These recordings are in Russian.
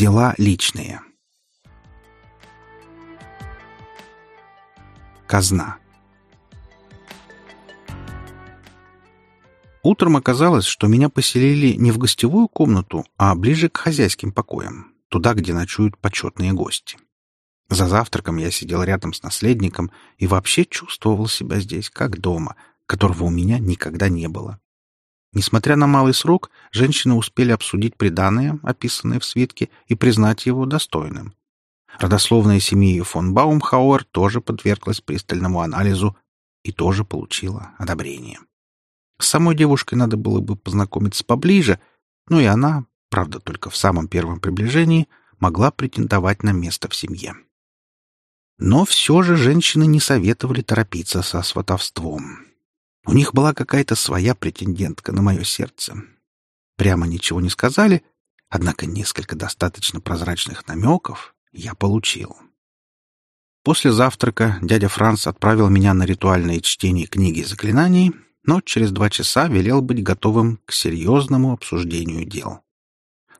Дела личные. Казна. Утром оказалось, что меня поселили не в гостевую комнату, а ближе к хозяйским покоям, туда, где ночуют почетные гости. За завтраком я сидел рядом с наследником и вообще чувствовал себя здесь как дома, которого у меня никогда не было. Несмотря на малый срок, женщины успели обсудить преданное, описанное в свитке, и признать его достойным. Родословная семьи фон Баумхауэр тоже подверглась пристальному анализу и тоже получила одобрение. С самой девушкой надо было бы познакомиться поближе, но и она, правда, только в самом первом приближении, могла претендовать на место в семье. Но все же женщины не советовали торопиться со сватовством. У них была какая-то своя претендентка на мое сердце. Прямо ничего не сказали, однако несколько достаточно прозрачных намеков я получил. После завтрака дядя Франц отправил меня на ритуальное чтение книги заклинаний, но через два часа велел быть готовым к серьезному обсуждению дел.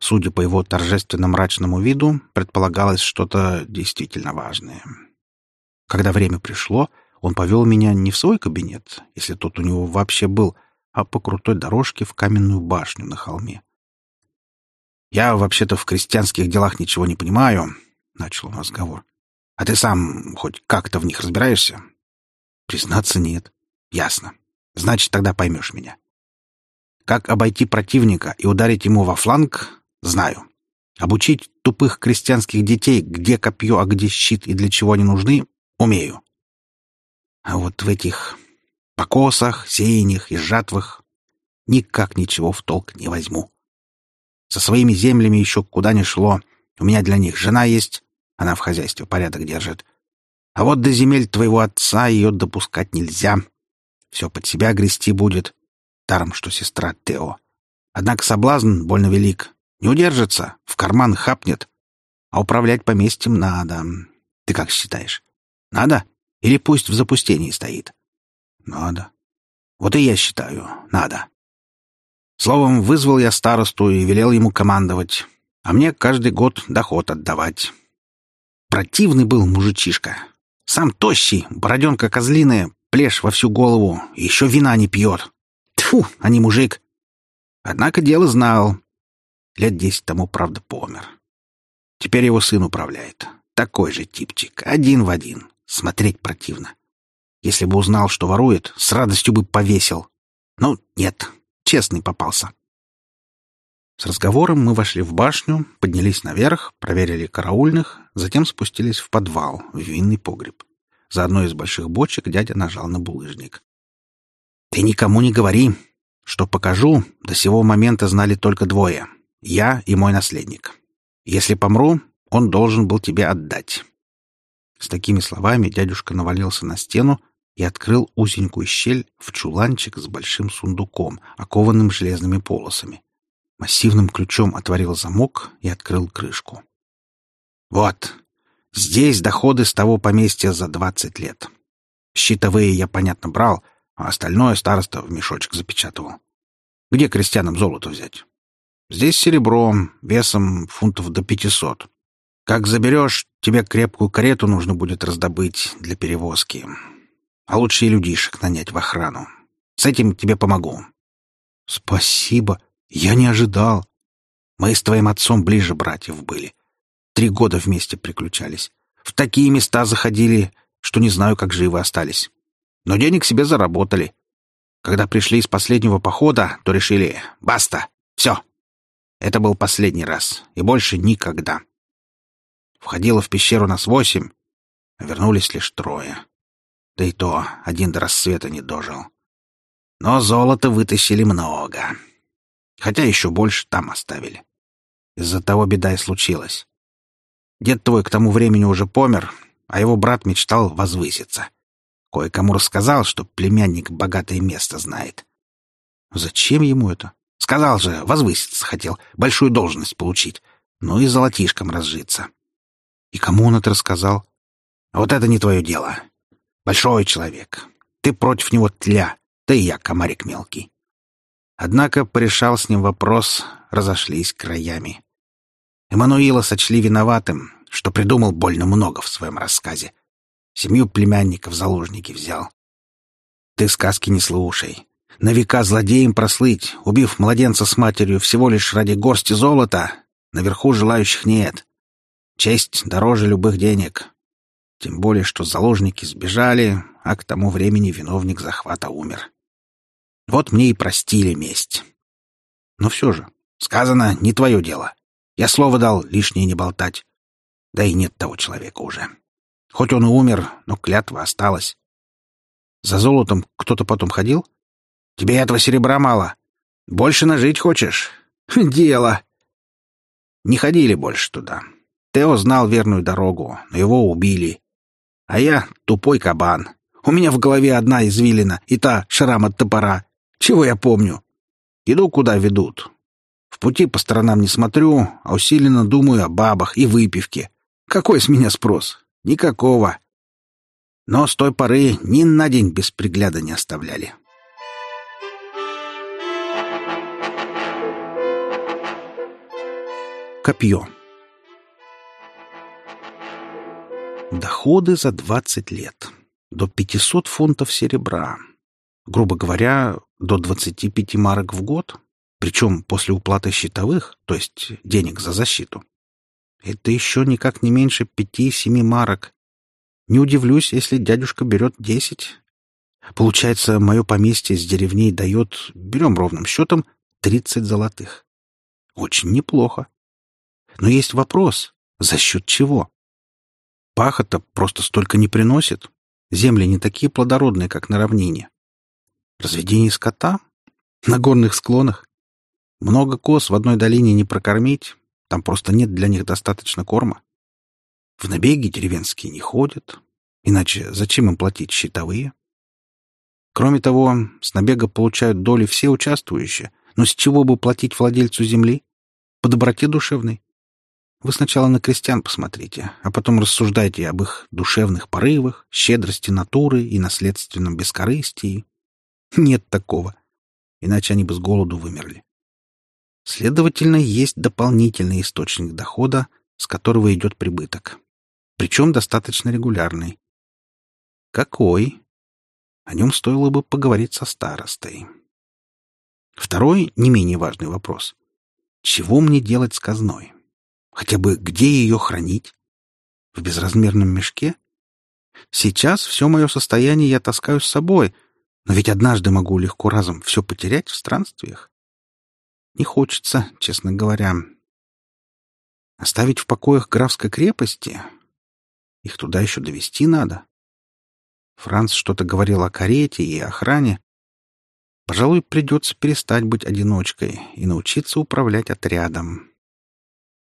Судя по его торжественно-мрачному виду, предполагалось что-то действительно важное. Когда время пришло, он повел меня не в свой кабинет, если тот у него вообще был, а по крутой дорожке в каменную башню на холме. «Я вообще-то в крестьянских делах ничего не понимаю», — начал он разговор. «А ты сам хоть как-то в них разбираешься?» «Признаться, нет». «Ясно. Значит, тогда поймешь меня. Как обойти противника и ударить ему во фланг, знаю. Обучить тупых крестьянских детей, где копье, а где щит и для чего они нужны, Умею. А вот в этих покосах, сеяниях и жатвах никак ничего в толк не возьму. Со своими землями еще куда ни шло. У меня для них жена есть, она в хозяйстве порядок держит. А вот до земель твоего отца ее допускать нельзя. Все под себя грести будет. Даром, что сестра Тео. Однако соблазн больно велик. Не удержится, в карман хапнет. А управлять поместьем надо. Ты как считаешь? Надо? Или пусть в запустении стоит? Надо. Вот и я считаю, надо. Словом, вызвал я старосту и велел ему командовать, а мне каждый год доход отдавать. Противный был мужичишка. Сам тощий, бороденка козлиная, плешь во всю голову, еще вина не пьет. Тьфу, а не мужик. Однако дело знал. Лет десять тому, правда, помер. Теперь его сын управляет. Такой же типчик, один в один. Смотреть противно. Если бы узнал, что ворует, с радостью бы повесил. Но нет, честный попался. С разговором мы вошли в башню, поднялись наверх, проверили караульных, затем спустились в подвал, в винный погреб. За одной из больших бочек дядя нажал на булыжник. «Ты никому не говори. Что покажу, до сего момента знали только двое. Я и мой наследник. Если помру, он должен был тебе отдать. С такими словами дядюшка навалился на стену и открыл узенькую щель в чуланчик с большим сундуком, окованным железными полосами. Массивным ключом отворил замок и открыл крышку. «Вот, здесь доходы с того поместья за двадцать лет. Щитовые я, понятно, брал, а остальное староста в мешочек запечатывал. Где крестьянам золото взять? Здесь серебро, весом фунтов до пятисот. Как заберешь, тебе крепкую карету нужно будет раздобыть для перевозки. А лучше и людишек нанять в охрану. С этим тебе помогу. Спасибо. Я не ожидал. Мы с твоим отцом ближе братьев были. Три года вместе приключались. В такие места заходили, что не знаю, как живы остались. Но денег себе заработали. Когда пришли из последнего похода, то решили «Баста! Все!» Это был последний раз, и больше никогда. Входило в пещеру нас восемь, а вернулись лишь трое. Да и то один до рассвета не дожил. Но золота вытащили много. Хотя еще больше там оставили. Из-за того беда и случилась. Дед твой к тому времени уже помер, а его брат мечтал возвыситься. Кое-кому рассказал, что племянник богатое место знает. Зачем ему это? Сказал же, возвыситься хотел, большую должность получить, ну и золотишком разжиться. И кому он это рассказал? Вот это не твое дело. Большой человек. Ты против него тля, да и я комарик мелкий. Однако порешал с ним вопрос, разошлись краями. Эммануила сочли виноватым, что придумал больно много в своем рассказе. Семью племянников заложники взял. Ты сказки не слушай. На века злодеем прослыть, убив младенца с матерью всего лишь ради горсти золота, наверху желающих нет. Честь дороже любых денег. Тем более, что заложники сбежали, а к тому времени виновник захвата умер. Вот мне и простили месть. Но все же, сказано, не твое дело. Я слово дал лишнее не болтать. Да и нет того человека уже. Хоть он и умер, но клятва осталась. За золотом кто-то потом ходил? Тебе этого серебра мало. Больше нажить хочешь? Дело. Не ходили больше туда. Тео знал верную дорогу, но его убили. А я тупой кабан. У меня в голове одна извилина, и та шрам от топора. Чего я помню? Иду, куда ведут. В пути по сторонам не смотрю, а усиленно думаю о бабах и выпивке. Какой с меня спрос? Никакого. Но с той поры ни на день без пригляда не оставляли. Копье. Доходы за 20 лет. До 500 фунтов серебра. Грубо говоря, до 25 марок в год. Причем после уплаты счетовых, то есть денег за защиту. Это еще никак не меньше пяти-семи марок. Не удивлюсь, если дядюшка берет десять. Получается, мое поместье с деревней дает, берем ровным счетом, тридцать золотых. Очень неплохо. Но есть вопрос, за счет чего? Пахота просто столько не приносит. Земли не такие плодородные, как на равнине. Разведение скота? На горных склонах? Много коз в одной долине не прокормить, там просто нет для них достаточно корма. В набеги деревенские не ходят. Иначе зачем им платить счетовые? Кроме того, с набега получают доли все участвующие. Но с чего бы платить владельцу земли? По доброте душевной. Вы сначала на крестьян посмотрите, а потом рассуждайте об их душевных порывах, щедрости натуры и наследственном бескорыстии. Нет такого. Иначе они бы с голоду вымерли. Следовательно, есть дополнительный источник дохода, с которого идет прибыток. Причем достаточно регулярный. Какой? О нем стоило бы поговорить со старостой. Второй, не менее важный вопрос. Чего мне делать с казной? Хотя бы где ее хранить? В безразмерном мешке? Сейчас все мое состояние я таскаю с собой, но ведь однажды могу легко разом все потерять в странствиях. Не хочется, честно говоря. Оставить в покоях графской крепости? Их туда еще довести надо. Франц что-то говорил о карете и охране. Пожалуй, придется перестать быть одиночкой и научиться управлять отрядом.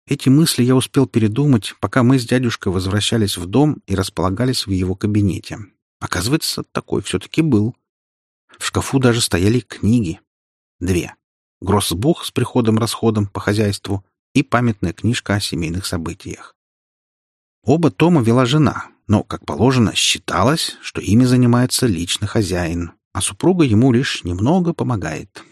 Эти мысли я успел передумать, пока мы с дядюшкой возвращались в дом и располагались в его кабинете. Оказывается, такой все-таки был. В шкафу даже стояли книги. Две гроссбух с приходом-расходом по хозяйству и памятная книжка о семейных событиях. Оба тома вела жена, но, как положено, считалось, что ими занимается лично хозяин, а супруга ему лишь немного помогает.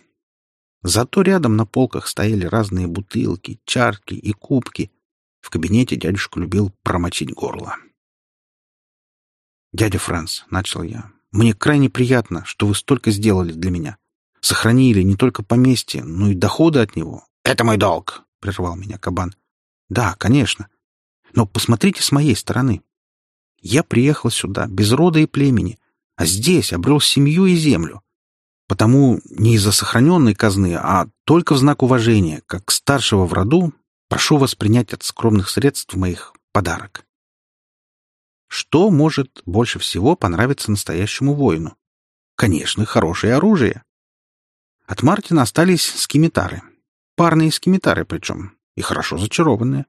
Зато рядом на полках стояли разные бутылки, чарки и кубки. В кабинете дядюшка любил промочить горло. «Дядя Франц», — начал я, — «мне крайне приятно, что вы столько сделали для меня. Сохранили не только поместье, но и доходы от него. «Это мой долг», — прервал меня кабан. «Да, конечно. Но посмотрите с моей стороны. Я приехал сюда без рода и племени, а здесь обрел семью и землю. Потому не из-за сохраненной казны, а только в знак уважения, как старшего в роду, прошу вас принять от скромных средств моих подарок. Что может больше всего понравиться настоящему воину? Конечно, хорошее оружие. От Мартина остались скимитары. Парные скимитары причем, и хорошо зачарованные.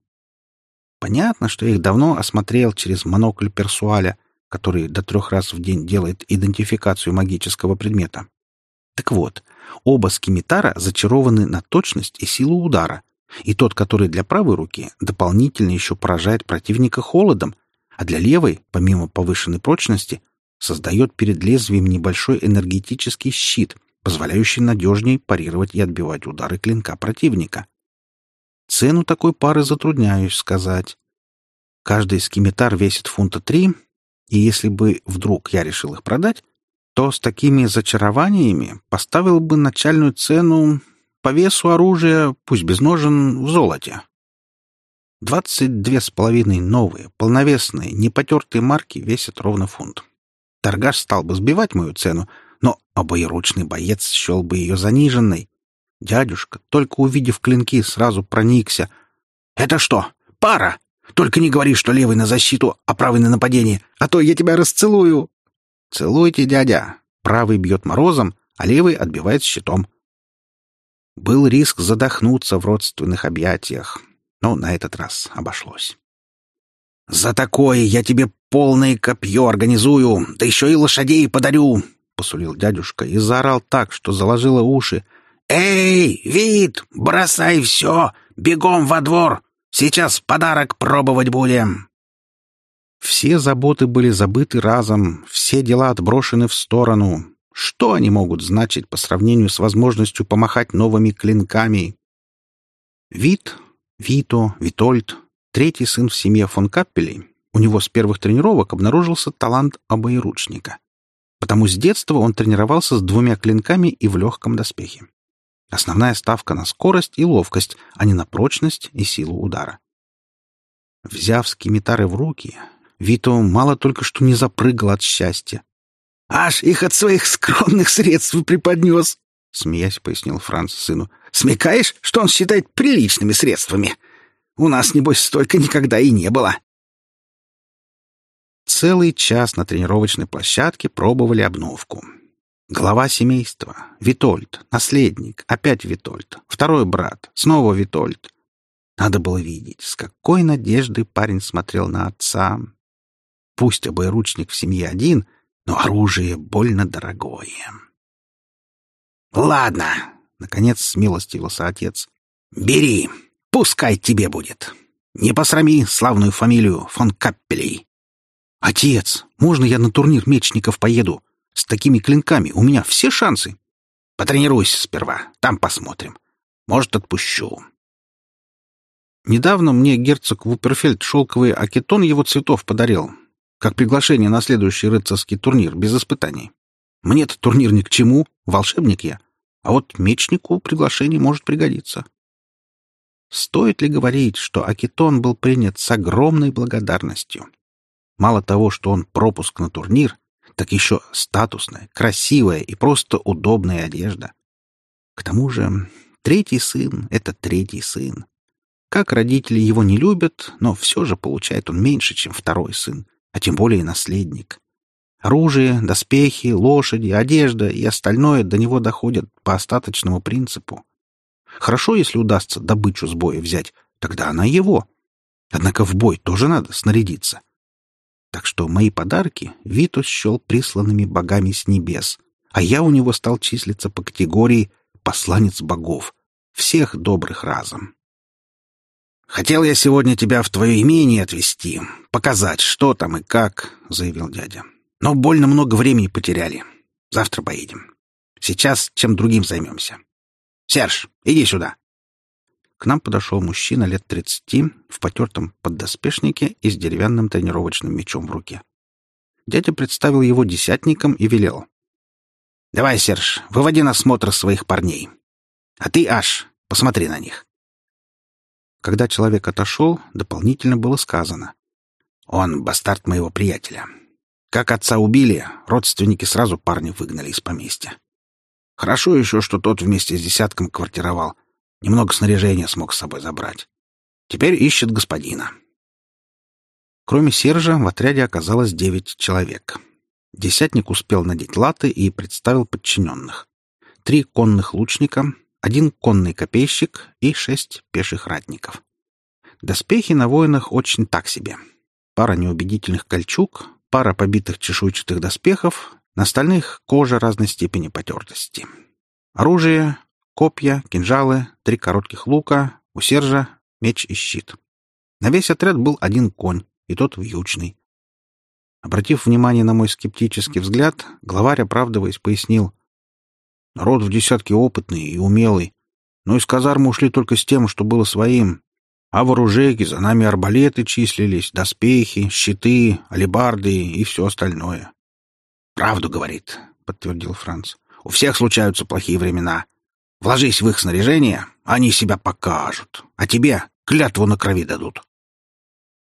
Понятно, что их давно осмотрел через монокль персуаля, который до трех раз в день делает идентификацию магического предмета. Так вот, оба скимитара зачарованы на точность и силу удара, и тот, который для правой руки, дополнительно еще поражает противника холодом, а для левой, помимо повышенной прочности, создает перед лезвием небольшой энергетический щит — позволяющий надежнее парировать и отбивать удары клинка противника. Цену такой пары затрудняюсь сказать. Каждый скимитар весит фунта три, и если бы вдруг я решил их продать, то с такими зачарованиями поставил бы начальную цену по весу оружия, пусть без ножен, в золоте. Двадцать две с половиной новые, полновесные, непотертые марки весят ровно фунт. Торгаш стал бы сбивать мою цену, но обоеручный боец счел бы ее заниженной. Дядюшка, только увидев клинки, сразу проникся. «Это что, пара? Только не говори, что левый на защиту, а правый на нападение, а то я тебя расцелую!» «Целуйте, дядя!» Правый бьет морозом, а левый отбивает щитом. Был риск задохнуться в родственных объятиях, но на этот раз обошлось. «За такое я тебе полное копье организую, да еще и лошадей подарю!» — посулил дядюшка и заорал так, что заложило уши. «Эй, вид, бросай все! Бегом во двор! Сейчас подарок пробовать будем!» Все заботы были забыты разом, все дела отброшены в сторону. Что они могут значить по сравнению с возможностью помахать новыми клинками? Вит, Вито, Витольд, третий сын в семье фон Каппелей, у него с первых тренировок обнаружился талант обоиручника. Потому с детства он тренировался с двумя клинками и в легком доспехе. Основная ставка на скорость и ловкость, а не на прочность и силу удара. Взяв скимитары в руки, Вито мало только что не запрыгал от счастья. «Аж их от своих скромных средств преподнес!» — смеясь пояснил Франц сыну. «Смекаешь, что он считает приличными средствами? У нас, небось, столько никогда и не было!» Целый час на тренировочной площадке пробовали обновку. Глава семейства, Витольд, наследник, опять Витольд, второй брат, снова Витольд. Надо было видеть, с какой надеждой парень смотрел на отца, Пусть обоеручник в семье один, но оружие больно дорогое. «Ладно», — наконец смилостивился отец. «Бери, пускай тебе будет. Не посрами славную фамилию фон Каппелей». «Отец, можно я на турнир мечников поеду? С такими клинками у меня все шансы». «Потренируйся сперва, там посмотрим. Может, отпущу». Недавно мне герцог Вуперфельд шелковый акетон его цветов подарил как приглашение на следующий рыцарский турнир без испытаний. Мне-то турнир ни к чему, волшебник я. А вот мечнику приглашение может пригодиться. Стоит ли говорить, что Акитон был принят с огромной благодарностью? Мало того, что он пропуск на турнир, так еще статусная, красивая и просто удобная одежда. К тому же третий сын — это третий сын. Как родители его не любят, но все же получает он меньше, чем второй сын, а тем более наследник. Оружие, доспехи, лошади, одежда и остальное до него доходят по остаточному принципу. Хорошо, если удастся добычу с боя взять, тогда она его. Однако в бой тоже надо снарядиться. Так что мои подарки Витус счел присланными богами с небес, а я у него стал числиться по категории «посланец богов», всех добрых разом. «Хотел я сегодня тебя в твое имение отвезти, показать, что там и как», — заявил дядя. «Но больно много времени потеряли. Завтра поедем. Сейчас чем другим займемся. Серж, иди сюда». К нам подошел мужчина лет тридцати в потертом поддоспешнике и с деревянным тренировочным мечом в руке. Дядя представил его десятником и велел. «Давай, Серж, выводи на смотр своих парней. А ты, Аш, посмотри на них. Когда человек отошел, дополнительно было сказано. «Он бастард моего приятеля. Как отца убили, родственники сразу парня выгнали из поместья. Хорошо еще, что тот вместе с десятком квартировал. Немного снаряжения смог с собой забрать. Теперь ищет господина». Кроме Сержа, в отряде оказалось девять человек. Десятник успел надеть латы и представил подчиненных. Три конных лучника, один конный копейщик и шесть пеших ратников. Доспехи на воинах очень так себе. Пара неубедительных кольчуг, пара побитых чешуйчатых доспехов, на остальных кожа разной степени потертости. Оружие, копья, кинжалы, три коротких лука, у Сержа меч и щит. На весь отряд был один конь, и тот вьючный. Обратив внимание на мой скептический взгляд, главарь, оправдываясь, пояснил. Народ в десятке опытный и умелый. но из казармы ушли только с тем, что было своим. А в оружейке за нами арбалеты числились, доспехи, щиты, алебарды и все остальное. «Правду говорит», — подтвердил Франц. «У всех случаются плохие времена. Вложись в их снаряжение, они себя покажут, а тебе клятву на крови дадут».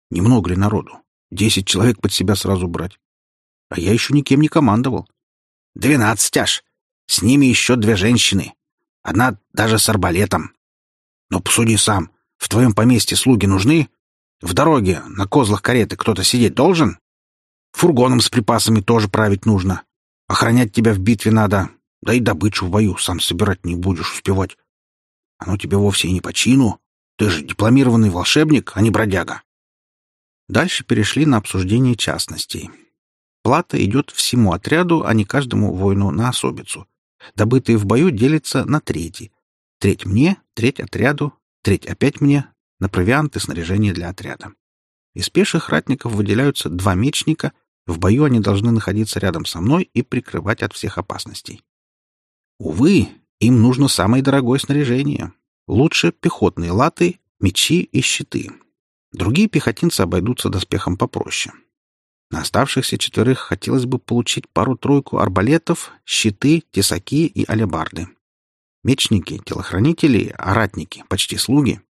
Немного ли народу? Десять человек под себя сразу брать. А я еще никем не командовал. Двенадцать аж. С ними еще две женщины. Одна даже с арбалетом. Но посуди сам. В твоем поместье слуги нужны? В дороге на козлах кареты кто-то сидеть должен? Фургоном с припасами тоже править нужно. Охранять тебя в битве надо. Да и добычу в бою сам собирать не будешь успевать. Оно тебе вовсе и не по чину. Ты же дипломированный волшебник, а не бродяга. Дальше перешли на обсуждение частностей. Плата идет всему отряду, а не каждому воину на особицу. Добытые в бою делятся на трети. Треть мне, треть отряду, треть опять мне, на провиант и снаряжение для отряда. Из пеших ратников выделяются два мечника, в бою они должны находиться рядом со мной и прикрывать от всех опасностей. Увы, им нужно самое дорогое снаряжение. Лучше пехотные латы, мечи и щиты. Другие пехотинцы обойдутся доспехом попроще. На оставшихся четверых хотелось бы получить пару-тройку арбалетов, щиты, тесаки и алебарды. Мечники, телохранители, аратники, почти слуги.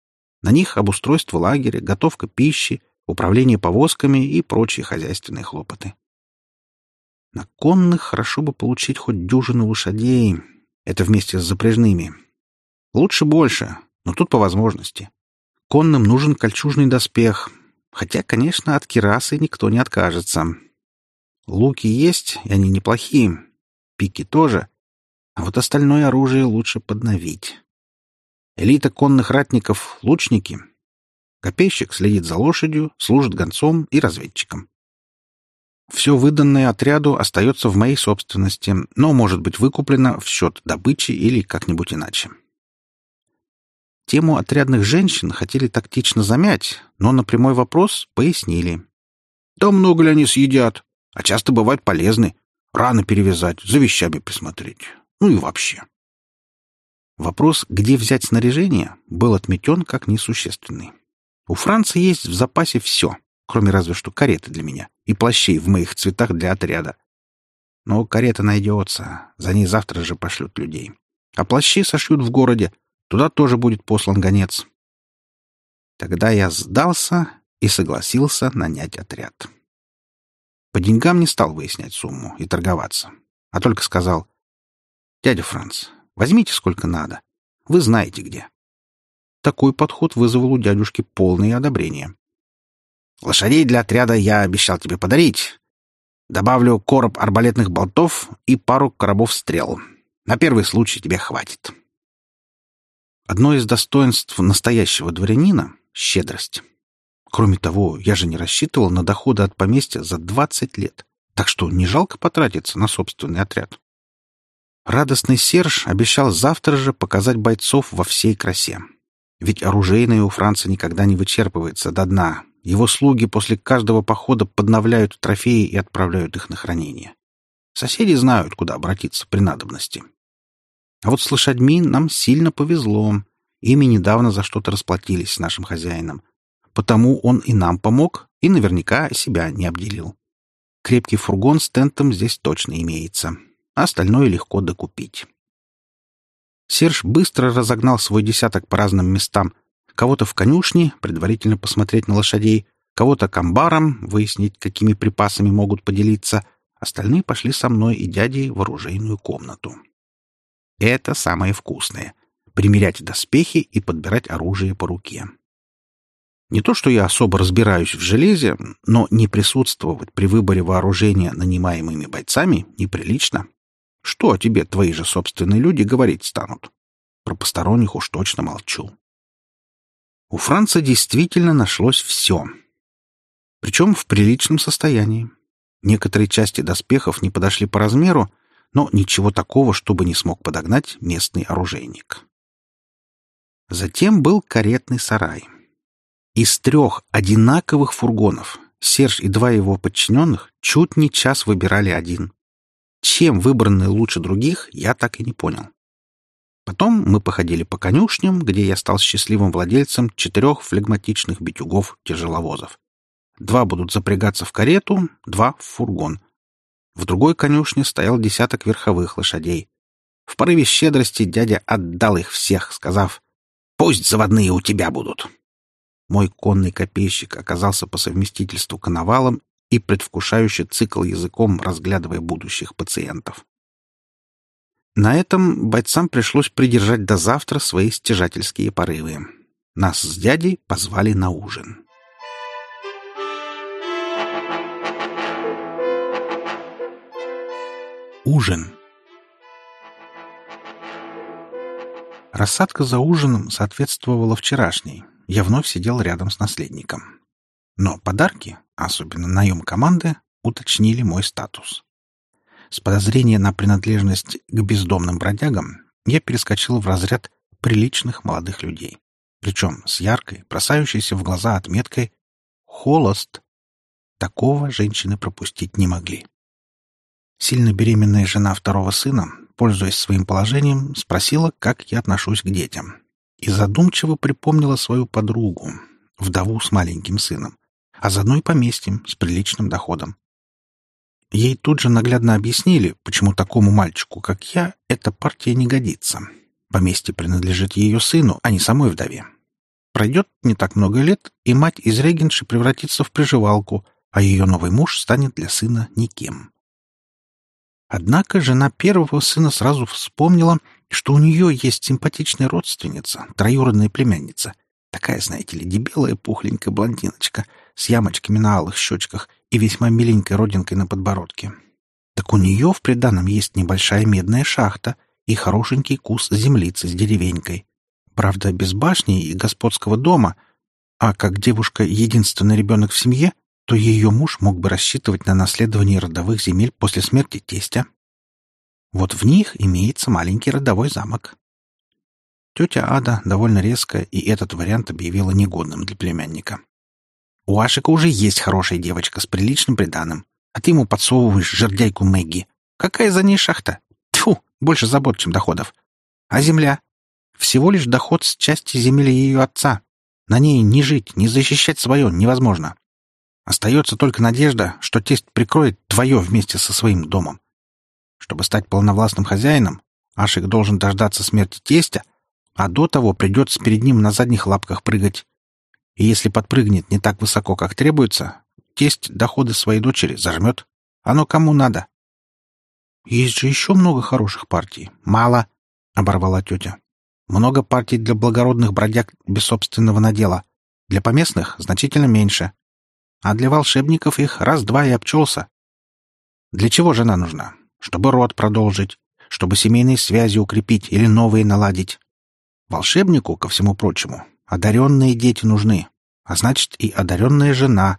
На них обустройство лагеря, готовка пищи, управление повозками и прочие хозяйственные хлопоты. На конных хорошо бы получить хоть дюжину лошадей. Это вместе с запряжными. Лучше больше, но тут по возможности. Конным нужен кольчужный доспех, хотя, конечно, от кирасы никто не откажется. Луки есть, и они неплохие. Пики тоже. А вот остальное оружие лучше подновить. Элита конных ратников — лучники. Копейщик следит за лошадью, служит гонцом и разведчиком. Все выданное отряду остается в моей собственности, но может быть выкуплено в счет добычи или как-нибудь иначе. Тему отрядных женщин хотели тактично замять, но на прямой вопрос пояснили. «Да много ли они съедят? А часто бывают полезны. Рано перевязать, за вещами присмотреть. Ну и вообще». Вопрос, где взять снаряжение, был отметен как несущественный. У Франции есть в запасе все, кроме разве что кареты для меня и плащей в моих цветах для отряда. Но карета найдется, за ней завтра же пошлют людей. А плащи сошьют в городе, Туда тоже будет послан гонец. Тогда я сдался и согласился нанять отряд. По деньгам не стал выяснять сумму и торговаться, а только сказал, «Дядя Франц, возьмите сколько надо. Вы знаете где». Такой подход вызвал у дядюшки полное одобрение. «Лошадей для отряда я обещал тебе подарить. Добавлю короб арбалетных болтов и пару коробов стрел. На первый случай тебе хватит». Одно из достоинств настоящего дворянина — щедрость. Кроме того, я же не рассчитывал на доходы от поместья за 20 лет, так что не жалко потратиться на собственный отряд. Радостный Серж обещал завтра же показать бойцов во всей красе. Ведь оружейное у Франца никогда не вычерпывается до дна. Его слуги после каждого похода подновляют трофеи и отправляют их на хранение. Соседи знают, куда обратиться при надобности. А вот с лошадьми нам сильно повезло. Ими недавно за что-то расплатились с нашим хозяином. Потому он и нам помог, и наверняка себя не обделил. Крепкий фургон с тентом здесь точно имеется, а остальное легко докупить. Серж быстро разогнал свой десяток по разным местам. Кого-то в конюшне, предварительно посмотреть на лошадей, кого-то к амбарам, выяснить, какими припасами могут поделиться. Остальные пошли со мной и дядей в оружейную комнату. Это самое вкусное — примерять доспехи и подбирать оружие по руке. Не то, что я особо разбираюсь в железе, но не присутствовать при выборе вооружения нанимаемыми бойцами неприлично. Что о тебе твои же собственные люди говорить станут? Про посторонних уж точно молчу. У Франца действительно нашлось все. Причем в приличном состоянии. Некоторые части доспехов не подошли по размеру, но ничего такого, чтобы не смог подогнать местный оружейник. Затем был каретный сарай. Из трех одинаковых фургонов Серж и два его подчиненных чуть не час выбирали один. Чем выбранный лучше других, я так и не понял. Потом мы походили по конюшням, где я стал счастливым владельцем четырех флегматичных битюгов-тяжеловозов. Два будут запрягаться в карету, два — в фургон. В другой конюшне стоял десяток верховых лошадей. В порыве щедрости дядя отдал их всех, сказав, «Пусть заводные у тебя будут». Мой конный копейщик оказался по совместительству коновалом и предвкушающе цикл языком, разглядывая будущих пациентов. На этом бойцам пришлось придержать до завтра свои стяжательские порывы. Нас с дядей позвали на ужин. Ужин. Рассадка за ужином соответствовала вчерашней. Я вновь сидел рядом с наследником. Но подарки, особенно наем команды, уточнили мой статус. С подозрения на принадлежность к бездомным бродягам я перескочил в разряд приличных молодых людей. Причем с яркой, бросающейся в глаза отметкой «холост». Такого женщины пропустить не могли. Сильно беременная жена второго сына, пользуясь своим положением, спросила, как я отношусь к детям. И задумчиво припомнила свою подругу, вдову с маленьким сыном, а заодно и поместьем с приличным доходом. Ей тут же наглядно объяснили, почему такому мальчику, как я, эта партия не годится. Поместье принадлежит ее сыну, а не самой вдове. Пройдет не так много лет, и мать из регенши превратится в приживалку, а ее новый муж станет для сына никем. Однако жена первого сына сразу вспомнила, что у нее есть симпатичная родственница, троюродная племянница. Такая, знаете ли, дебелая пухленькая блондиночка с ямочками на алых щечках и весьма миленькой родинкой на подбородке. Так у нее в приданом есть небольшая медная шахта и хорошенький кус землицы с деревенькой. Правда, без башни и господского дома, а как девушка единственный ребенок в семье, то ее муж мог бы рассчитывать на наследование родовых земель после смерти тестя. Вот в них имеется маленький родовой замок. Тетя Ада довольно резко и этот вариант объявила негодным для племянника. У Ашика уже есть хорошая девочка с приличным приданым, а ты ему подсовываешь жердяйку Мэгги. Какая за ней шахта? Тьфу, больше забот, чем доходов. А земля? Всего лишь доход с части земли ее отца. На ней не жить, не защищать свое невозможно. Остается только надежда, что тесть прикроет твое вместе со своим домом. Чтобы стать полновластным хозяином, Ашик должен дождаться смерти тестя, а до того придется перед ним на задних лапках прыгать. И если подпрыгнет не так высоко, как требуется, тесть доходы своей дочери зажмет. Оно кому надо. Есть же еще много хороших партий. Мало, — оборвала тетя. Много партий для благородных бродяг без собственного надела. Для поместных значительно меньше а для волшебников их раз-два и обчелся. Для чего жена нужна? Чтобы род продолжить, чтобы семейные связи укрепить или новые наладить. Волшебнику, ко всему прочему, одаренные дети нужны, а значит и одаренная жена.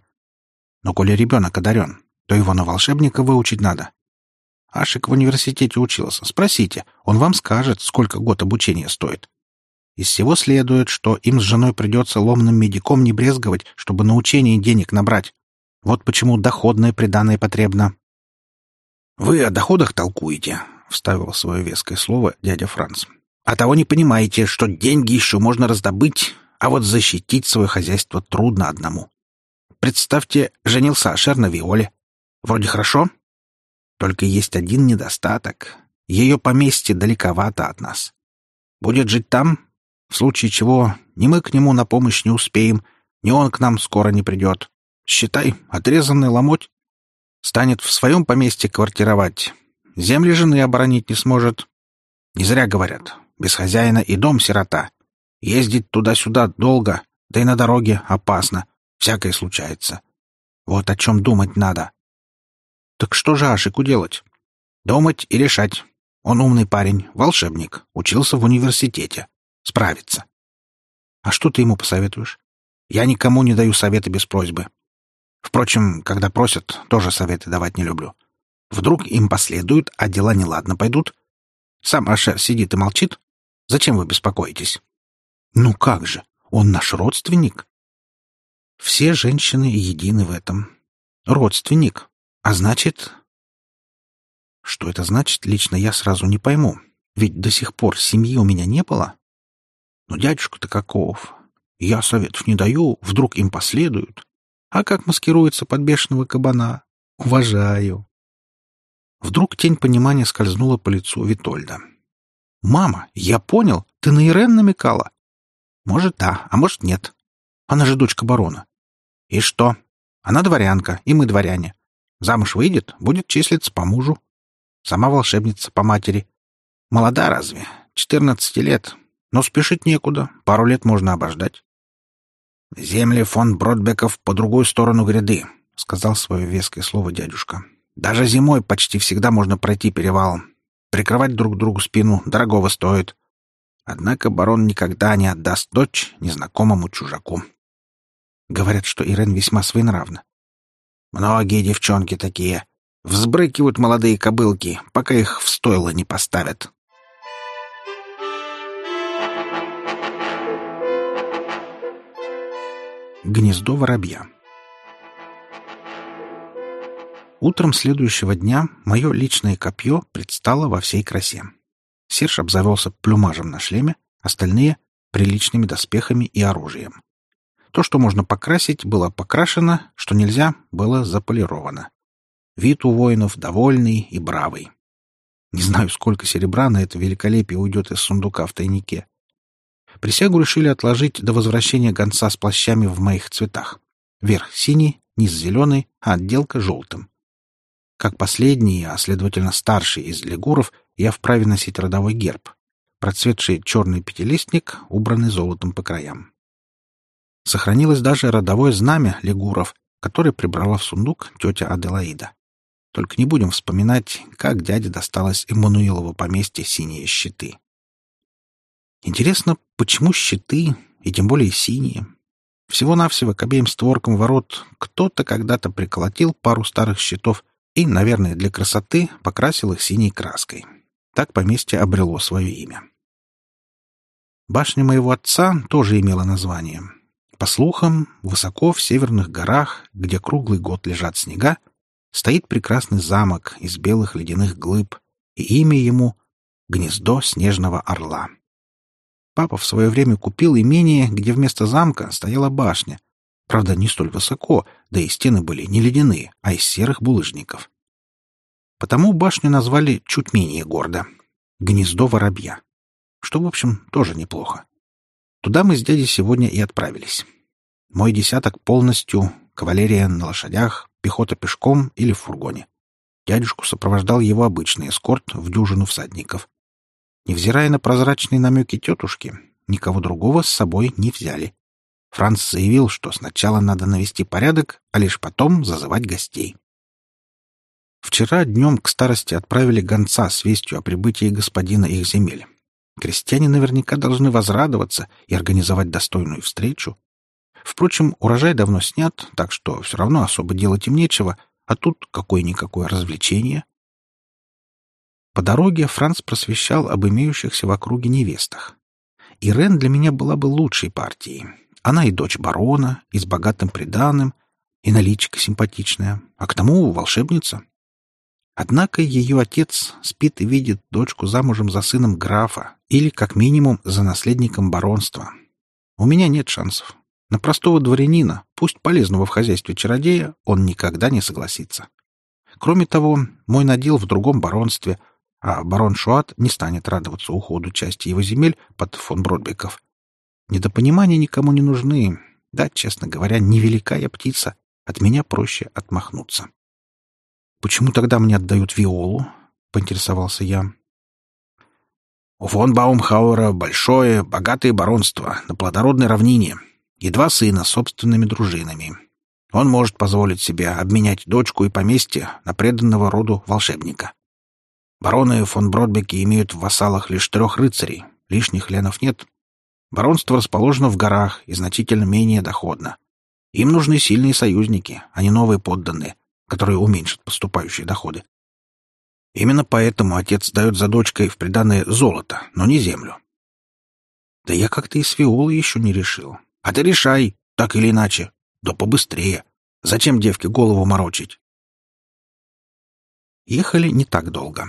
Но коли ребенок одарен, то его на волшебника выучить надо. Ашик в университете учился. Спросите, он вам скажет, сколько год обучения стоит. Из всего следует, что им с женой придется ломным медиком не брезговать, чтобы на учение денег набрать. Вот почему доходное приданное потребно. «Вы о доходах толкуете», — вставил свое веское слово дядя Франц. «А того не понимаете, что деньги еще можно раздобыть, а вот защитить свое хозяйство трудно одному. Представьте, женился Ашер на Виоле. Вроде хорошо, только есть один недостаток. Ее поместье далековато от нас. Будет жить там, в случае чего ни мы к нему на помощь не успеем, ни он к нам скоро не придет. Считай, отрезанный ломоть. Станет в своем поместье квартировать. Земли жены оборонить не сможет. Не зря говорят, без хозяина и дом сирота. Ездить туда-сюда долго, да и на дороге опасно. Всякое случается. Вот о чем думать надо. Так что же Ашику делать? Думать и решать. Он умный парень, волшебник, учился в университете. Справится. А что ты ему посоветуешь? Я никому не даю советы без просьбы. Впрочем, когда просят, тоже советы давать не люблю. Вдруг им последуют, а дела неладно пойдут. Сам Ашер сидит и молчит. Зачем вы беспокоитесь? Ну как же, он наш родственник. Все женщины едины в этом. Родственник. А значит... Что это значит, лично я сразу не пойму. Ведь до сих пор семьи у меня не было. Но дядюшка-то каков? Я советов не даю, вдруг им последуют. А как маскируется под бешеного кабана? Уважаю. Вдруг тень понимания скользнула по лицу Витольда. «Мама, я понял, ты на Ирен намекала?» «Может, да, а может, нет. Она же дочка барона». «И что? Она дворянка, и мы дворяне. Замуж выйдет, будет числиться по мужу. Сама волшебница по матери. Молода разве? Четырнадцати лет. Но спешить некуда, пару лет можно обождать. «Земли фон Бродбеков по другую сторону гряды», — сказал свое веское слово дядюшка. «Даже зимой почти всегда можно пройти перевал. Прикрывать друг другу спину дорогого стоит. Однако барон никогда не отдаст дочь незнакомому чужаку». Говорят, что Ирен весьма своенравна. Многие девчонки такие. Взбрыкивают молодые кобылки, пока их в стойло не поставят. Гнездо воробья Утром следующего дня мое личное копье предстало во всей красе. Серж обзавелся плюмажем на шлеме, остальные — приличными доспехами и оружием. То, что можно покрасить, было покрашено, что нельзя, было заполировано. Вид у воинов довольный и бравый. Не знаю, сколько серебра на это великолепие уйдет из сундука в тайнике. Присягу решили отложить до возвращения гонца с плащами в моих цветах. Верх синий, низ зеленый, а отделка желтым. Как последний, а следовательно старший из лигуров, я вправе носить родовой герб. Процветший черный пятилистник, убранный золотом по краям. Сохранилось даже родовое знамя лигуров, которое прибрала в сундук тетя Аделаида. Только не будем вспоминать, как дяде досталось Эммануилову поместье синие щиты. Интересно, почему щиты, и тем более синие? Всего-навсего к обеим створкам ворот кто-то когда-то приколотил пару старых щитов и, наверное, для красоты покрасил их синей краской. Так поместье обрело свое имя. Башня моего отца тоже имела название — по слухам, высоко в северных горах, где круглый год лежат снега, стоит прекрасный замок из белых ледяных глыб, и имя ему — Гнездо Снежного Орла. Папа в свое время купил имение, где вместо замка стояла башня. Правда, не столь высоко, да и стены были не ледяные, а из серых булыжников. Потому башню назвали чуть менее гордо — Гнездо Воробья. Что, в общем, тоже неплохо. Туда мы с дядей сегодня и отправились. Мой десяток полностью, кавалерия на лошадях, пехота пешком или в фургоне. Дядюшку сопровождал его обычный эскорт в дюжину всадников. Невзирая на прозрачные намеки тетушки, никого другого с собой не взяли. Франц заявил, что сначала надо навести порядок, а лишь потом зазывать гостей. Вчера днем к старости отправили гонца с вестью о прибытии господина их земель. Крестьяне наверняка должны возрадоваться и организовать достойную встречу. Впрочем, урожай давно снят, так что все равно особо делать им нечего, а тут какое-никакое развлечение. По дороге Франц просвещал об имеющихся в округе невестах. Ирен для меня была бы лучшей партией. Она и дочь барона, и с богатым приданым, и наличка симпатичная, а к тому волшебница. Однако ее отец спит и видит дочку замужем за сыном графа или, как минимум, за наследником баронства. У меня нет шансов. На простого дворянина, пусть полезного в хозяйстве чародея, он никогда не согласится. Кроме того, мой надел в другом баронстве, а барон Шуат не станет радоваться уходу части его земель под фон Бродбеков. Недопонимания никому не нужны. Да, честно говоря, невелика я птица. От меня проще отмахнуться. «Почему тогда мне отдают Виолу?» — поинтересовался я. «У фон Баумхауэра большое, богатое баронство на плодородной равнине и два сына собственными дружинами. Он может позволить себе обменять дочку и поместье на преданного роду волшебника. Бароны фон Бродбеки имеют в вассалах лишь трех рыцарей, лишних ленов нет. Баронство расположено в горах и значительно менее доходно. Им нужны сильные союзники, а не новые подданные, которые уменьшат поступающие доходы. Именно поэтому отец дает за дочкой в приданное золото, но не землю. Да я как-то и с Виолой еще не решил. А ты решай, так или иначе. Да побыстрее. Зачем девке голову морочить? Ехали не так долго.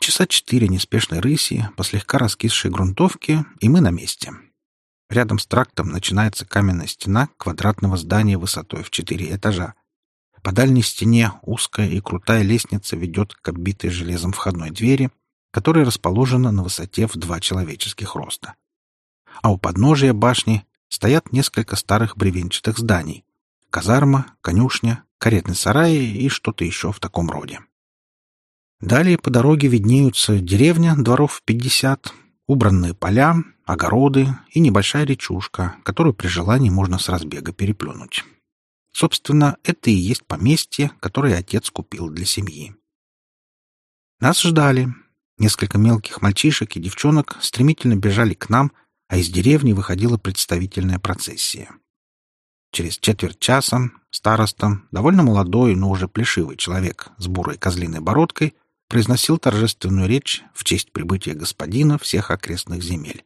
Часа четыре неспешной рыси по слегка раскисшей грунтовке, и мы на месте. Рядом с трактом начинается каменная стена квадратного здания высотой в четыре этажа. По дальней стене узкая и крутая лестница ведет к оббитой железом входной двери, которая расположена на высоте в два человеческих роста. А у подножия башни стоят несколько старых бревенчатых зданий — казарма, конюшня, каретный сарай и что-то еще в таком роде. Далее по дороге виднеются деревня дворов пятьдесят, убранные поля, огороды и небольшая речушка, которую при желании можно с разбега переплюнуть. Собственно, это и есть поместье, которое отец купил для семьи. Нас ждали. Несколько мелких мальчишек и девчонок стремительно бежали к нам, а из деревни выходила представительная процессия. Через четверть часа староста, довольно молодой, но уже плешивый человек с бурой козлиной бородкой, произносил торжественную речь в честь прибытия господина всех окрестных земель.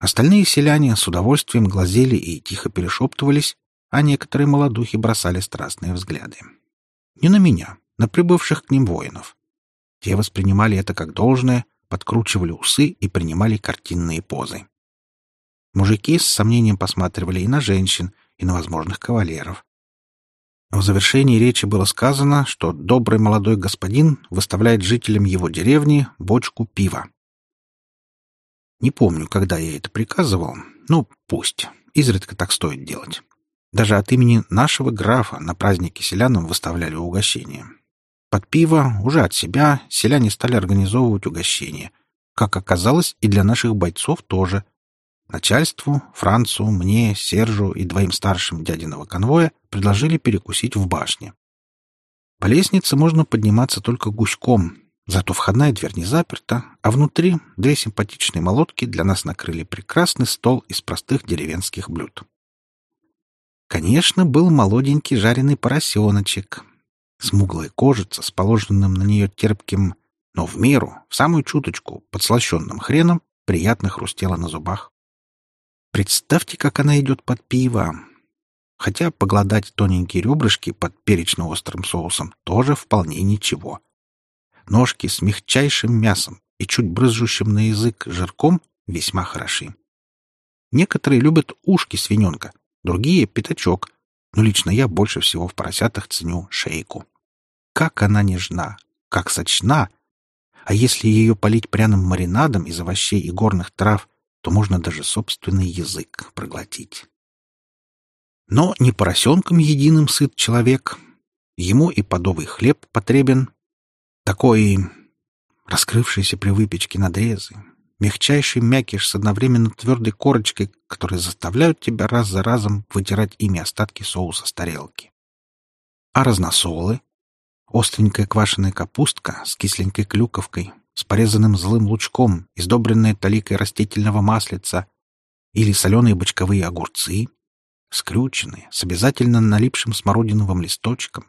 Остальные селяне с удовольствием глазели и тихо перешептывались, а некоторые молодухи бросали страстные взгляды. Не на меня, на прибывших к ним воинов. Те воспринимали это как должное, подкручивали усы и принимали картинные позы. Мужики с сомнением посматривали и на женщин, и на возможных кавалеров. В завершении речи было сказано, что добрый молодой господин выставляет жителям его деревни бочку пива. Не помню, когда я это приказывал, но пусть. Изредка так стоит делать. Даже от имени нашего графа на празднике селянам выставляли угощения. Под пиво, уже от себя, селяне стали организовывать угощения. Как оказалось, и для наших бойцов тоже – Начальству, Францу, мне, Сержу и двоим старшим дядиного конвоя предложили перекусить в башне. По лестнице можно подниматься только гуськом, зато входная дверь не заперта, а внутри две симпатичные молотки для нас накрыли прекрасный стол из простых деревенских блюд. Конечно, был молоденький жареный поросеночек. Смуглая кожица с положенным на нее терпким, но в меру, в самую чуточку, подслащенным хреном, приятно хрустела на зубах. Представьте, как она идет под пиво. Хотя погладать тоненькие ребрышки под перечно-острым соусом тоже вполне ничего. Ножки с мягчайшим мясом и чуть брызжущим на язык жирком весьма хороши. Некоторые любят ушки свиненка, другие — пятачок, но лично я больше всего в поросятах ценю шейку. Как она нежна, как сочна! А если ее полить пряным маринадом из овощей и горных трав — то можно даже собственный язык проглотить. Но не поросенком единым сыт человек. Ему и подовый хлеб потребен. Такой раскрывшийся при выпечке надрезы, мягчайший мякиш с одновременно твердой корочкой, которые заставляют тебя раз за разом вытирать ими остатки соуса с тарелки. А разносолы? Остренькая квашеная капустка с кисленькой клюковкой, с порезанным злым лучком, издобренные таликой растительного маслица, или соленые бочковые огурцы, скрюченные, с обязательно налипшим смородиновым листочком,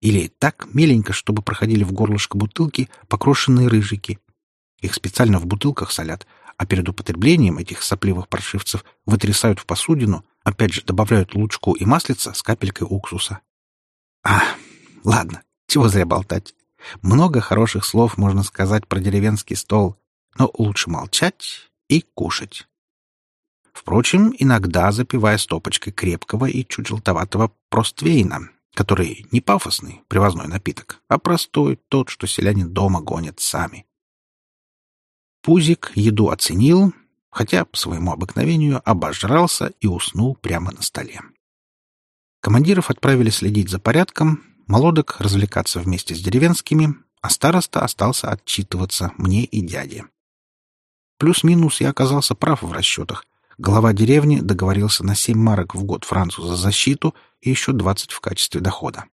или так меленько, чтобы проходили в горлышко бутылки покрошенные рыжики. Их специально в бутылках солят, а перед употреблением этих сопливых паршивцев вытрясают в посудину, опять же добавляют лучку и маслица с капелькой уксуса. А, ладно, чего зря болтать. Много хороших слов можно сказать про деревенский стол, но лучше молчать и кушать. Впрочем, иногда запивая стопочкой крепкого и чуть желтоватого проствейна, который не пафосный привозной напиток, а простой, тот, что селяне дома гонят сами. Пузик еду оценил, хотя по своему обыкновению обожрался и уснул прямо на столе. Командиров отправили следить за порядком, молодок развлекаться вместе с деревенскими, а староста остался отчитываться мне и дяде. Плюс-минус я оказался прав в расчетах. Глава деревни договорился на семь марок в год Францу за защиту и еще двадцать в качестве дохода.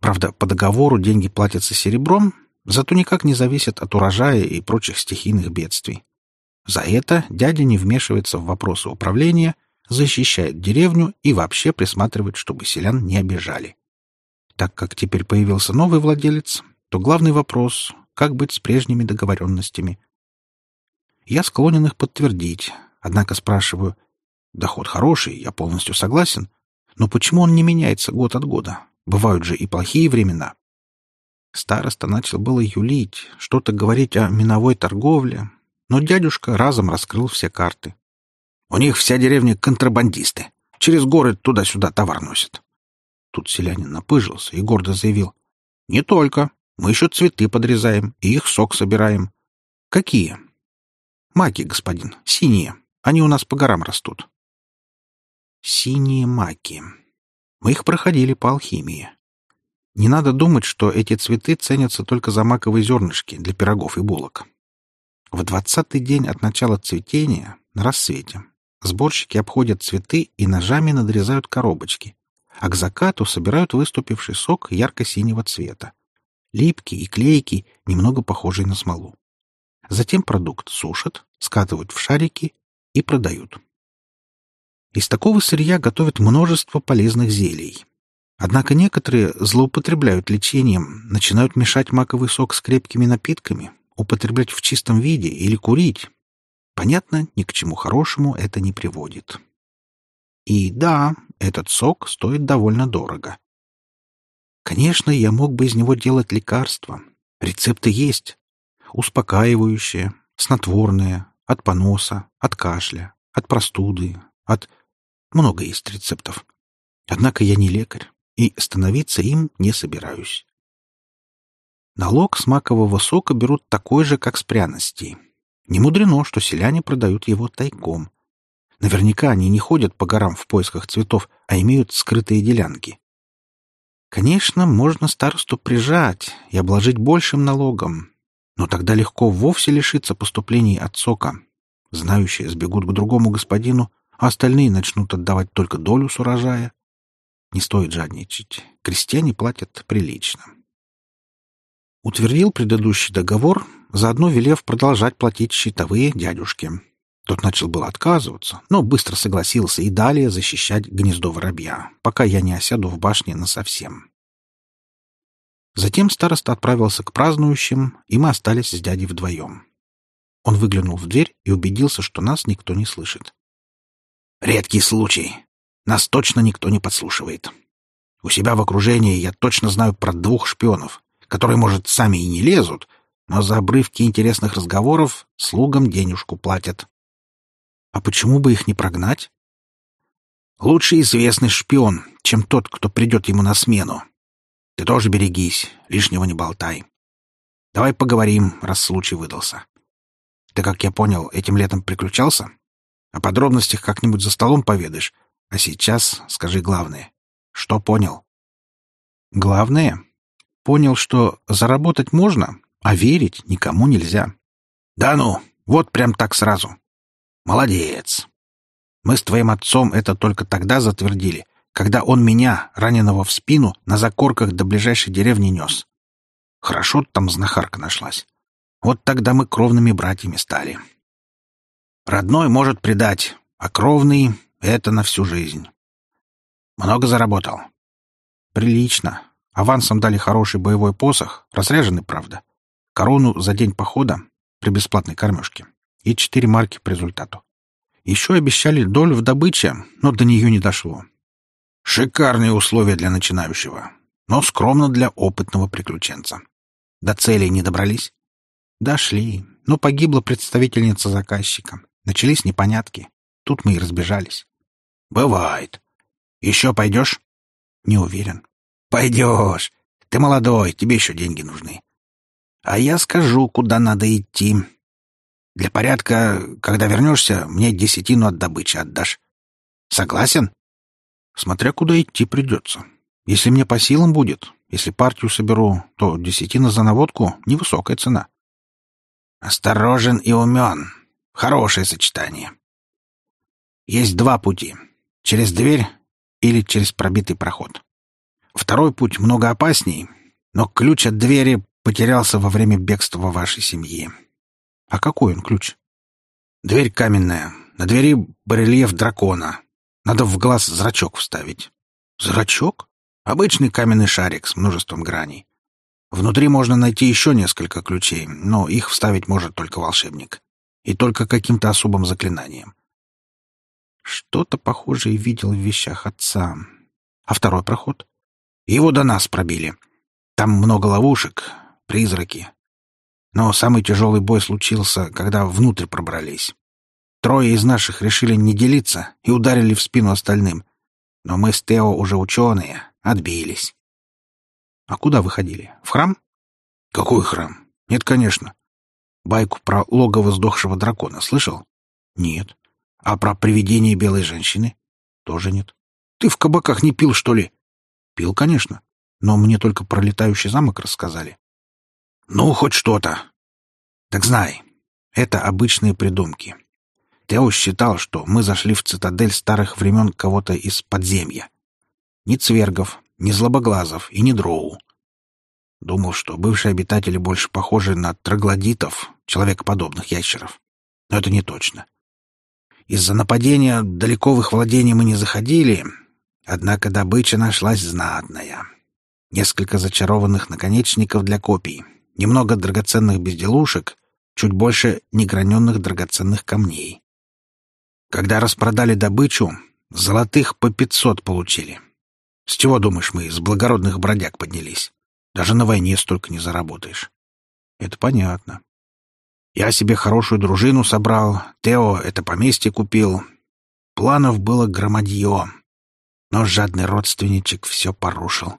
Правда, по договору деньги платятся серебром, зато никак не зависят от урожая и прочих стихийных бедствий. За это дядя не вмешивается в вопросы управления, защищает деревню и вообще присматривает, чтобы селян не обижали. Так как теперь появился новый владелец, то главный вопрос — как быть с прежними договоренностями? Я склонен их подтвердить, однако спрашиваю, доход хороший, я полностью согласен, но почему он не меняется год от года? Бывают же и плохие времена. Староста начал было юлить, что-то говорить о миновой торговле, но дядюшка разом раскрыл все карты. У них вся деревня контрабандисты. Через горы туда-сюда товар носят. Тут селянин напыжился и гордо заявил. «Не только. Мы еще цветы подрезаем и их сок собираем». «Какие?» «Маки, господин. Синие. Они у нас по горам растут». «Синие маки. Мы их проходили по алхимии. Не надо думать, что эти цветы ценятся только за маковые зернышки для пирогов и булок. В двадцатый день от начала цветения, на рассвете, сборщики обходят цветы и ножами надрезают коробочки, а к закату собирают выступивший сок ярко-синего цвета. Липкий и клейкий, немного похожий на смолу. Затем продукт сушат, скатывают в шарики и продают. Из такого сырья готовят множество полезных зелий. Однако некоторые злоупотребляют лечением, начинают мешать маковый сок с крепкими напитками, употреблять в чистом виде или курить. Понятно, ни к чему хорошему это не приводит. И да, этот сок стоит довольно дорого. Конечно, я мог бы из него делать лекарства. Рецепты есть. Успокаивающие, снотворные, от поноса, от кашля, от простуды, от... Много есть рецептов. Однако я не лекарь, и становиться им не собираюсь. Налог с макового сока берут такой же, как с пряностей. Не мудрено, что селяне продают его тайком. Наверняка они не ходят по горам в поисках цветов, а имеют скрытые делянки. Конечно, можно старосту прижать и обложить большим налогом, но тогда легко вовсе лишиться поступлений от сока. Знающие сбегут к другому господину, а остальные начнут отдавать только долю с урожая. Не стоит жадничать. Крестьяне платят прилично. Утвердил предыдущий договор, заодно велев продолжать платить счетовые дядюшке. Тот начал было отказываться, но быстро согласился и далее защищать гнездо воробья, пока я не осяду в башне насовсем. Затем староста отправился к празднующим, и мы остались с дядей вдвоем. Он выглянул в дверь и убедился, что нас никто не слышит. «Редкий случай. Нас точно никто не подслушивает. У себя в окружении я точно знаю про двух шпионов, которые, может, сами и не лезут, но за обрывки интересных разговоров слугам денежку платят. А почему бы их не прогнать? Лучше известный шпион, чем тот, кто придет ему на смену. Ты тоже берегись, лишнего не болтай. Давай поговорим, раз случай выдался. Ты, как я понял, этим летом приключался? О подробностях как-нибудь за столом поведаешь. А сейчас скажи главное. Что понял? Главное? Понял, что заработать можно, а верить никому нельзя. Да ну, вот прям так сразу. Молодец. Мы с твоим отцом это только тогда затвердили, когда он меня, раненого в спину, на закорках до ближайшей деревни нес. Хорошо там знахарка нашлась. Вот тогда мы кровными братьями стали. Родной может предать, а кровный — это на всю жизнь. Много заработал? Прилично. Авансом дали хороший боевой посох, разряженный, правда. Корону за день похода при бесплатной кормежке и четыре марки по результату. Еще обещали долю в добыче, но до нее не дошло. Шикарные условия для начинающего, но скромно для опытного приключенца. До цели не добрались? Дошли, но погибла представительница заказчика. Начались непонятки. Тут мы и разбежались. Бывает. Еще пойдешь? Не уверен. Пойдешь. Ты молодой, тебе еще деньги нужны. А я скажу, куда надо идти. Для порядка, когда вернешься, мне десятину от добычи отдашь. Согласен? Смотря куда идти придется. Если мне по силам будет, если партию соберу, то десятина за наводку — невысокая цена. Осторожен и умен. Хорошее сочетание. Есть два пути. Через дверь или через пробитый проход. Второй путь много опасней, но ключ от двери потерялся во время бегства вашей семьи. А какой он ключ? Дверь каменная. На двери барельеф дракона. Надо в глаз зрачок вставить. Зрачок? Обычный каменный шарик с множеством граней. Внутри можно найти еще несколько ключей, но их вставить может только волшебник. И только каким-то особым заклинанием. Что-то похожее видел в вещах отца. А второй проход? Его до нас пробили. Там много ловушек, призраки. Но самый тяжелый бой случился, когда внутрь пробрались. Трое из наших решили не делиться и ударили в спину остальным. Но мы с Тео уже ученые, отбились. А куда выходили? В храм? Какой храм? Нет, конечно. Байку про логово сдохшего дракона слышал? Нет. А про привидение белой женщины? Тоже нет. Ты в кабаках не пил, что ли? Пил, конечно. Но мне только про летающий замок рассказали. Ну, хоть что-то. Так знай, это обычные придумки. Тео считал, что мы зашли в цитадель старых времен кого-то из подземья. Ни цвергов, ни злобоглазов и ни дроу. Думал, что бывшие обитатели больше похожи на троглодитов, человекоподобных ящеров. Но это не точно. Из-за нападения далеко в их владение мы не заходили, однако добыча нашлась знатная. Несколько зачарованных наконечников для копий, немного драгоценных безделушек, чуть больше неграненных драгоценных камней. Когда распродали добычу, золотых по пятьсот получили. С чего, думаешь, мы из благородных бродяг поднялись? Даже на войне столько не заработаешь. Это понятно. Я себе хорошую дружину собрал, Тео это поместье купил. Планов было громадье. Но жадный родственничек все порушил.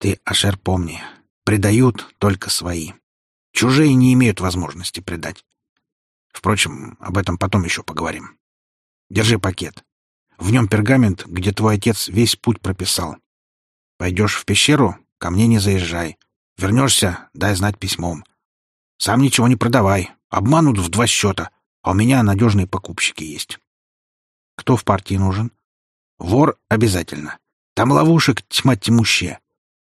Ты, Ашер, помни, предают только свои. Чужие не имеют возможности предать. Впрочем, об этом потом еще поговорим. Держи пакет. В нем пергамент, где твой отец весь путь прописал. Пойдешь в пещеру, ко мне не заезжай. Вернешься, дай знать письмом. Сам ничего не продавай. Обманут в два счета, а у меня надежные покупщики есть. Кто в партии нужен? Вор обязательно. Там ловушек тьма тьмущая.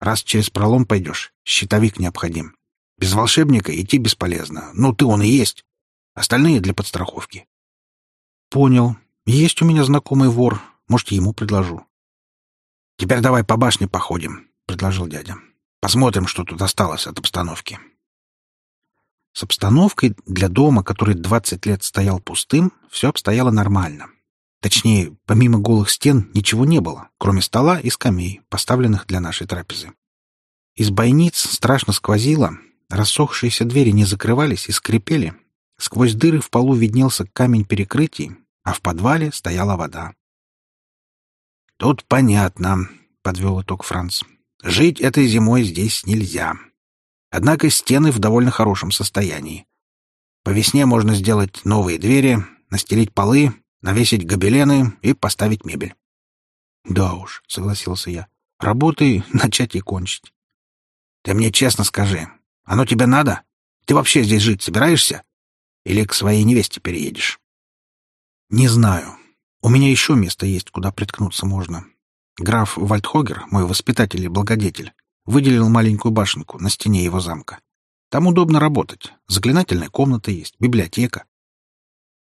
Раз через пролом пойдешь, щитовик необходим. Без волшебника идти бесполезно. Ну, ты он и есть. Остальные для подстраховки. Понял. Есть у меня знакомый вор. Может, ему предложу. Теперь давай по башне походим, предложил дядя. Посмотрим, что тут осталось от обстановки. С обстановкой для дома, который двадцать лет стоял пустым, все обстояло нормально. Точнее, помимо голых стен ничего не было, кроме стола и скамей, поставленных для нашей трапезы. Из бойниц страшно сквозило, рассохшиеся двери не закрывались и скрипели, Сквозь дыры в полу виднелся камень перекрытий, а в подвале стояла вода. «Тут понятно», — подвел итог Франц. «Жить этой зимой здесь нельзя. Однако стены в довольно хорошем состоянии. По весне можно сделать новые двери, настелить полы, навесить гобелены и поставить мебель». «Да уж», — согласился я. «Работы начать и кончить». «Ты мне честно скажи, оно тебе надо? Ты вообще здесь жить собираешься?» Или к своей невесте переедешь? Не знаю. У меня еще место есть, куда приткнуться можно. Граф Вальдхогер, мой воспитатель и благодетель, выделил маленькую башенку на стене его замка. Там удобно работать. Заклинательная комната есть, библиотека.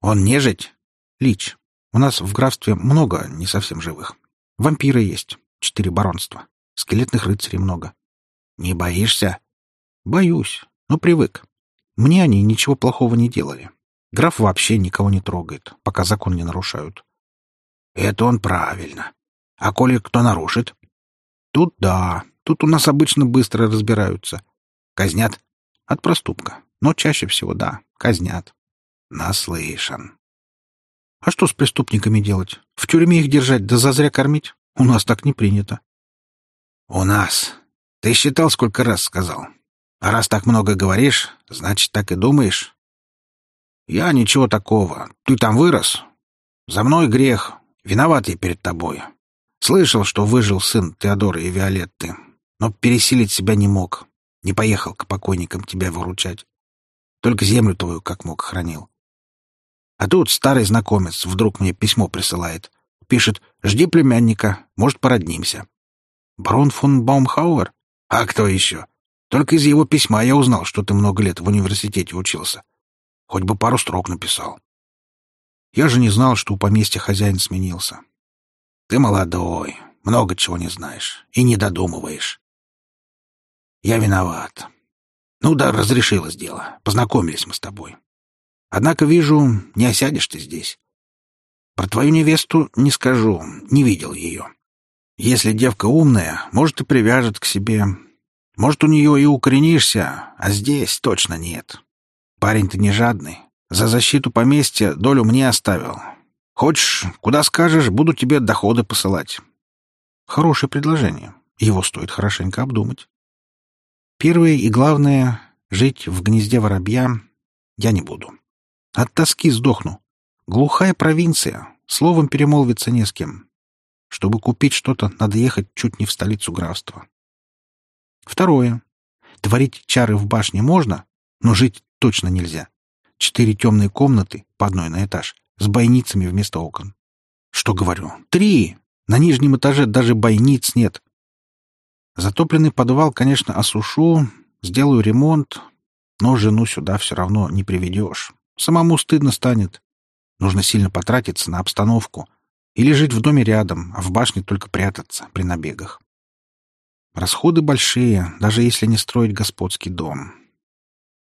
Он нежить? Лич. У нас в графстве много не совсем живых. Вампиры есть, четыре баронства. Скелетных рыцарей много. Не боишься? Боюсь, но привык. Мне они ничего плохого не делали. Граф вообще никого не трогает, пока закон не нарушают. Это он правильно. А коли кто нарушит? Тут да, тут у нас обычно быстро разбираются. Казнят? От проступка. Но чаще всего да, казнят. Наслышан. А что с преступниками делать? В тюрьме их держать да зазря кормить? У нас так не принято. У нас. Ты считал, сколько раз сказал? А раз так много говоришь, значит, так и думаешь. Я ничего такого. Ты там вырос. За мной грех. Виноват я перед тобой. Слышал, что выжил сын Теодора и Виолетты, но пересилить себя не мог. Не поехал к покойникам тебя выручать. Только землю твою как мог хранил. А тут старый знакомец вдруг мне письмо присылает. Пишет «Жди племянника, может, породнимся». Барон фон Баумхауэр? А кто еще? Только из его письма я узнал, что ты много лет в университете учился. Хоть бы пару строк написал. Я же не знал, что у поместья хозяин сменился. Ты молодой, много чего не знаешь и не додумываешь. Я виноват. Ну да, разрешилось дело. Познакомились мы с тобой. Однако вижу, не осядешь ты здесь. Про твою невесту не скажу, не видел ее. Если девка умная, может, и привяжет к себе, Может, у нее и укоренишься, а здесь точно нет. Парень ты не жадный. За защиту поместья долю мне оставил. Хочешь, куда скажешь, буду тебе доходы посылать. Хорошее предложение. Его стоит хорошенько обдумать. Первое и главное — жить в гнезде воробья я не буду. От тоски сдохну. Глухая провинция, словом перемолвиться не с кем. Чтобы купить что-то, надо ехать чуть не в столицу графства. Второе. Творить чары в башне можно, но жить точно нельзя. Четыре темные комнаты, по одной на этаж, с бойницами вместо окон. Что говорю? Три! На нижнем этаже даже бойниц нет. Затопленный подвал, конечно, осушу, сделаю ремонт, но жену сюда все равно не приведешь. Самому стыдно станет. Нужно сильно потратиться на обстановку. Или жить в доме рядом, а в башне только прятаться при набегах. Расходы большие, даже если не строить господский дом.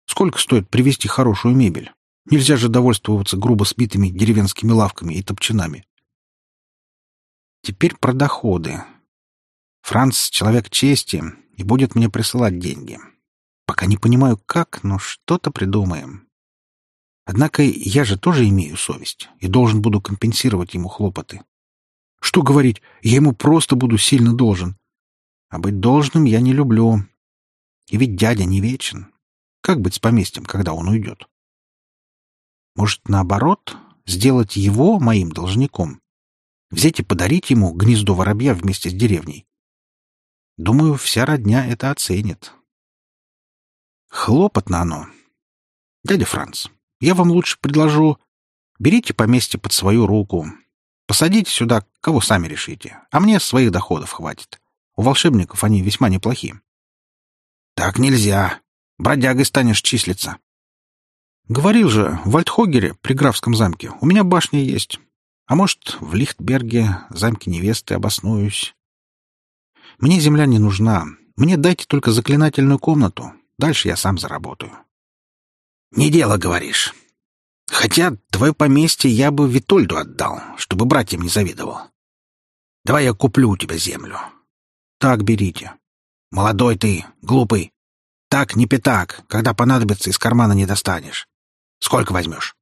Сколько стоит привезти хорошую мебель? Нельзя же довольствоваться грубо сбитыми деревенскими лавками и топчинами. Теперь про доходы. Франц — человек чести и будет мне присылать деньги. Пока не понимаю, как, но что-то придумаем. Однако я же тоже имею совесть и должен буду компенсировать ему хлопоты. Что говорить, я ему просто буду сильно должен. А быть должным я не люблю. И ведь дядя не вечен. Как быть с поместьем, когда он уйдет? Может, наоборот, сделать его моим должником? Взять и подарить ему гнездо воробья вместе с деревней? Думаю, вся родня это оценит. Хлопотно оно. Дядя Франц, я вам лучше предложу... Берите поместье под свою руку. Посадите сюда, кого сами решите. А мне своих доходов хватит. У волшебников они весьма неплохие. Так нельзя. Бродягой станешь числиться. Говорил же, в Вальдхогере, при графском замке, у меня башня есть. А может, в Лихтберге, замке невесты, обоснуюсь. Мне земля не нужна. Мне дайте только заклинательную комнату. Дальше я сам заработаю. Не дело, говоришь. Хотя твое поместье я бы Витольду отдал, чтобы братьям не завидовал. Давай я куплю у тебя землю. Так берите. Молодой ты, глупый. Так не пятак, когда понадобится, из кармана не достанешь. Сколько возьмешь?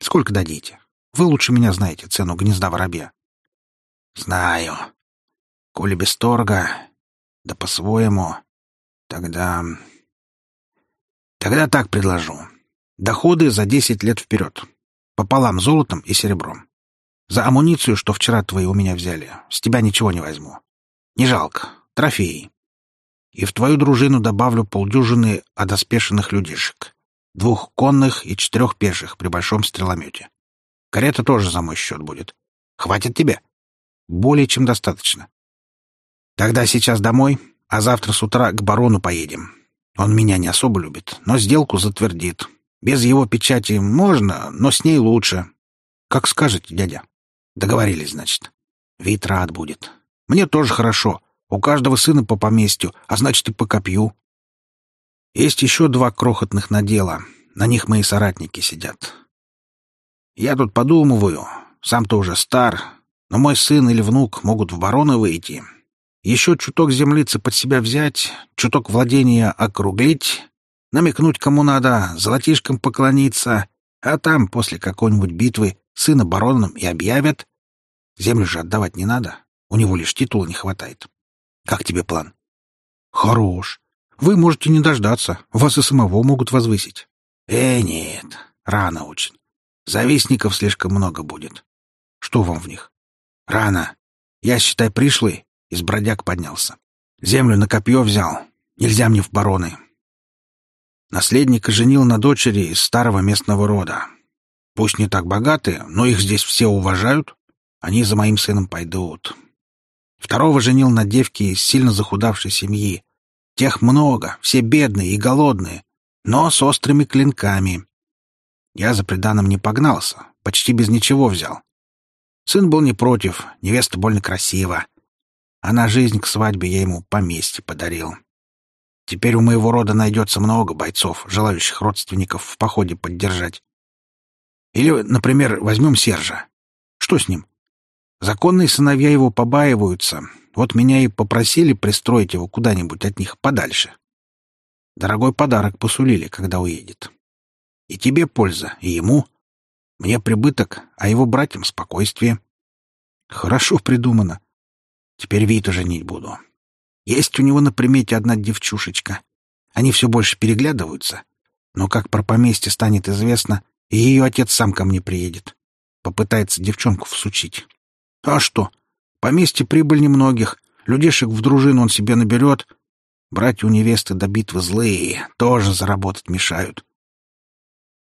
Сколько дадите? Вы лучше меня знаете цену гнезда воробья. Знаю. Коли без торга, да по-своему, тогда... Тогда так предложу. Доходы за десять лет вперед. Пополам золотом и серебром. За амуницию, что вчера твои у меня взяли, с тебя ничего не возьму. Не жалко. Трофеи. И в твою дружину добавлю полдюжины одоспешенных людишек. Двух конных и четырех пеших при большом стреломете. Карета тоже за мой счет будет. Хватит тебе? Более чем достаточно. Тогда сейчас домой, а завтра с утра к барону поедем. Он меня не особо любит, но сделку затвердит. Без его печати можно, но с ней лучше. Как скажете, дядя. Договорились, значит. Вид рад будет. Мне тоже хорошо. У каждого сына по поместью, а значит и по копью. Есть еще два крохотных надела. На них мои соратники сидят. Я тут подумываю. Сам-то уже стар, но мой сын или внук могут в бароны выйти. Еще чуток землицы под себя взять, чуток владения округлить, намекнуть кому надо, золотишкам поклониться, а там, после какой-нибудь битвы, сына бароном и объявят. Землю же отдавать не надо. У него лишь титула не хватает. Как тебе план? Хорош. Вы можете не дождаться. Вас и самого могут возвысить. Э, нет. Рано очень. Завистников слишком много будет. Что вам в них? Рано. Я, считай, пришлый. Из бродяг поднялся. Землю на копье взял. Нельзя мне в бароны. Наследника женил на дочери из старого местного рода. Пусть не так богатые, но их здесь все уважают. Они за моим сыном пойдут. Второго женил на девке из сильно захудавшей семьи. Тех много, все бедные и голодные, но с острыми клинками. Я за приданым не погнался, почти без ничего взял. Сын был не против, невеста больно красива. А на жизнь к свадьбе я ему поместье подарил. Теперь у моего рода найдется много бойцов, желающих родственников в походе поддержать. Или, например, возьмем Сержа. Что с ним? Законные сыновья его побаиваются. Вот меня и попросили пристроить его куда-нибудь от них подальше. Дорогой подарок посулили, когда уедет. И тебе польза, и ему. Мне прибыток, а его братьям спокойствие. Хорошо придумано. Теперь Виту женить буду. Есть у него на примете одна девчушечка. Они все больше переглядываются. Но как про поместье станет известно, и ее отец сам ко мне приедет. Попытается девчонку всучить. А что? Поместье прибыль немногих. Людишек в дружину он себе наберет. Братья у невесты до битвы злые, тоже заработать мешают.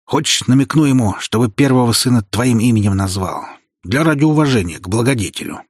Хочешь, намекну ему, чтобы первого сына твоим именем назвал? Для ради уважения к благодетелю.